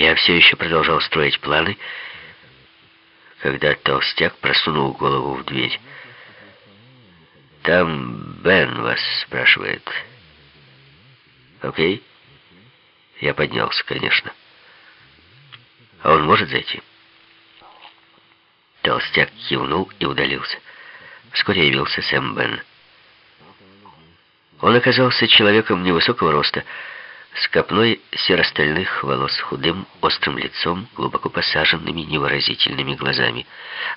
Я все еще продолжал строить планы, когда толстяк просунул голову в дверь. «Там Бен вас спрашивает». «Окей?» Я поднялся, конечно. «А он может зайти?» Толстяк кивнул и удалился. Вскоре явился Сэм Бен. Он оказался человеком невысокого роста, с копной серостальных волос, худым, острым лицом, глубоко посаженными, невыразительными глазами.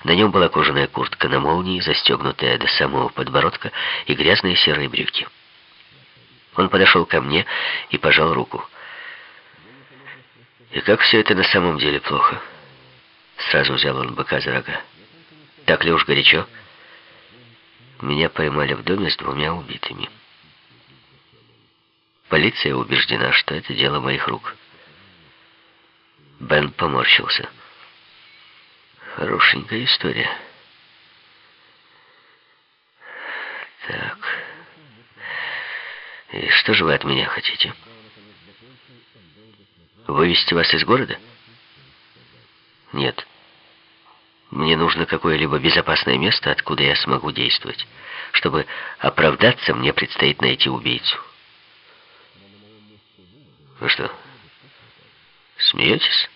На нем была кожаная куртка на молнии, застегнутая до самого подбородка, и грязные серые брюки. Он подошел ко мне и пожал руку. «И как все это на самом деле плохо?» Сразу взял он быка за рога. «Так ли уж горячо?» Меня поймали в доме с двумя убитыми. Полиция убеждена, что это дело моих рук. Бен поморщился. Хорошенькая история. Так. И что же вы от меня хотите? Вывести вас из города? Нет. Мне нужно какое-либо безопасное место, откуда я смогу действовать. Чтобы оправдаться, мне предстоит найти убийцу. Вы что, смеетесь?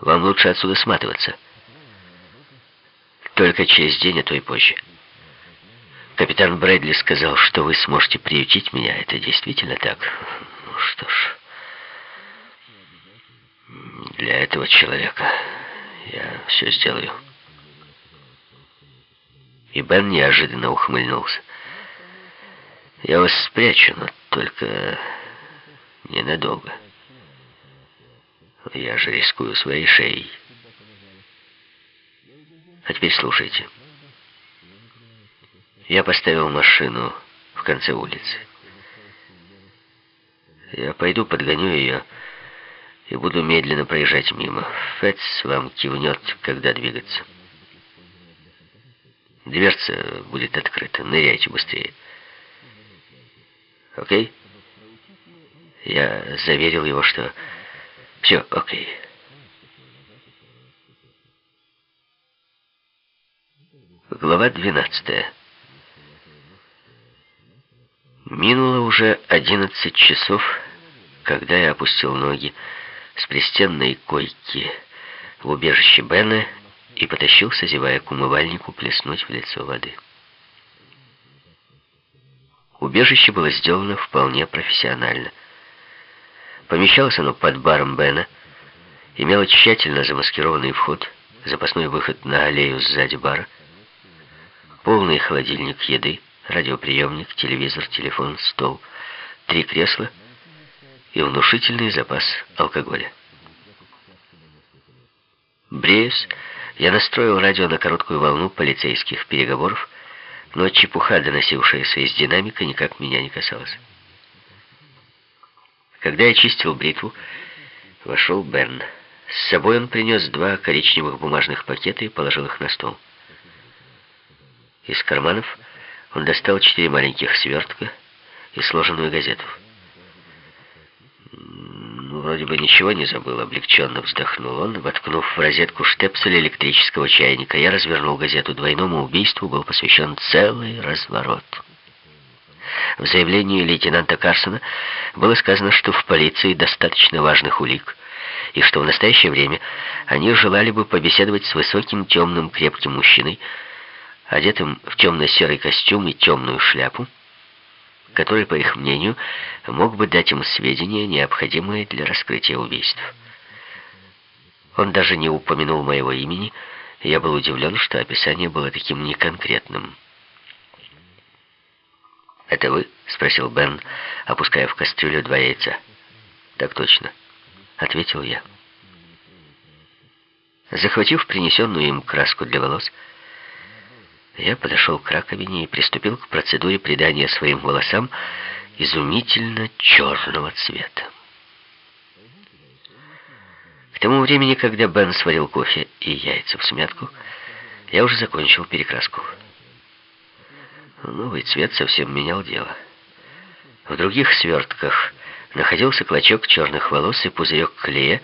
Вам лучше отсюда сматываться. Только через день, а то и позже. Капитан Брэдли сказал, что вы сможете приютить меня. Это действительно так? Ну что ж, для этого человека я все сделаю. И Бен неожиданно ухмыльнулся. Я вас спрячу, но только ненадолго. Я же рискую своей шеей. А теперь слушайте. Я поставил машину в конце улицы. Я пойду подгоню ее и буду медленно проезжать мимо. Фэтс вам кивнет, когда двигаться. Дверца будет открыта. Ныряйте быстрее. Окей? Я заверил его, что все окей. Глава 12. Минуло уже 11 часов, когда я опустил ноги с пристенной койки в убежище Бена и потащился, зевая к умывальнику, плеснуть в лицо воды. Убежище было сделано вполне профессионально. Помещалось оно под баром Бена, имело тщательно замаскированный вход, запасной выход на аллею сзади бара, полный холодильник еды, радиоприемник, телевизор, телефон, стол, три кресла и внушительный запас алкоголя. Бреясь, я настроил радио на короткую волну полицейских переговоров, но чепуха, доносившаяся из динамика, никак меня не касалась. Когда я чистил бритву, вошел Берн. С собой он принес два коричневых бумажных пакета и положил их на стол. Из карманов он достал четыре маленьких свертка и сложенную газету. Вроде бы ничего не забыл, облегченно вздохнул он, воткнув в розетку штепсель электрического чайника. Я развернул газету «Двойному убийству» был посвящен целый разворот. В заявлении лейтенанта Карсона было сказано, что в полиции достаточно важных улик, и что в настоящее время они желали бы побеседовать с высоким, темным, крепким мужчиной, одетым в темно-серый костюм и темную шляпу, который, по их мнению, мог бы дать им сведения, необходимые для раскрытия убийств. Он даже не упомянул моего имени, и я был удивлен, что описание было таким неконкретным. «Это вы?» — спросил Бен, опуская в кастрюлю два яйца. «Так точно», — ответил я. Захватив принесенную им краску для волос, я подошел к раковине и приступил к процедуре придания своим волосам изумительно черного цвета. К тому времени, когда Бен сварил кофе и яйца в смятку, я уже закончил перекраску. Новый цвет совсем менял дело. В других свертках находился клочок черных волос и пузырек клея,